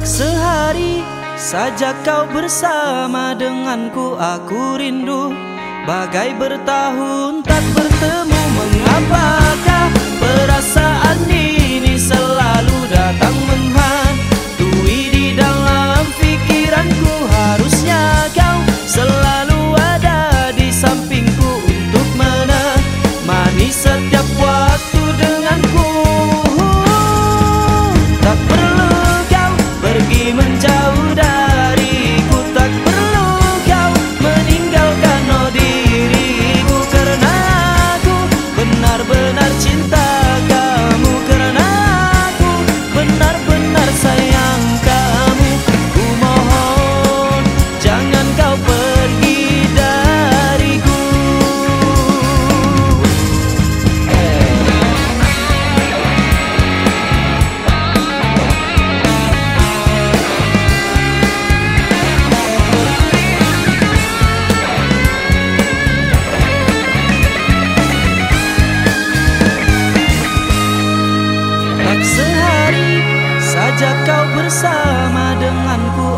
Tak sehari saja kau bersama denganku aku rindu Bagai bertahun tak bertemu. Mengapakah perasaan kau bersama denganku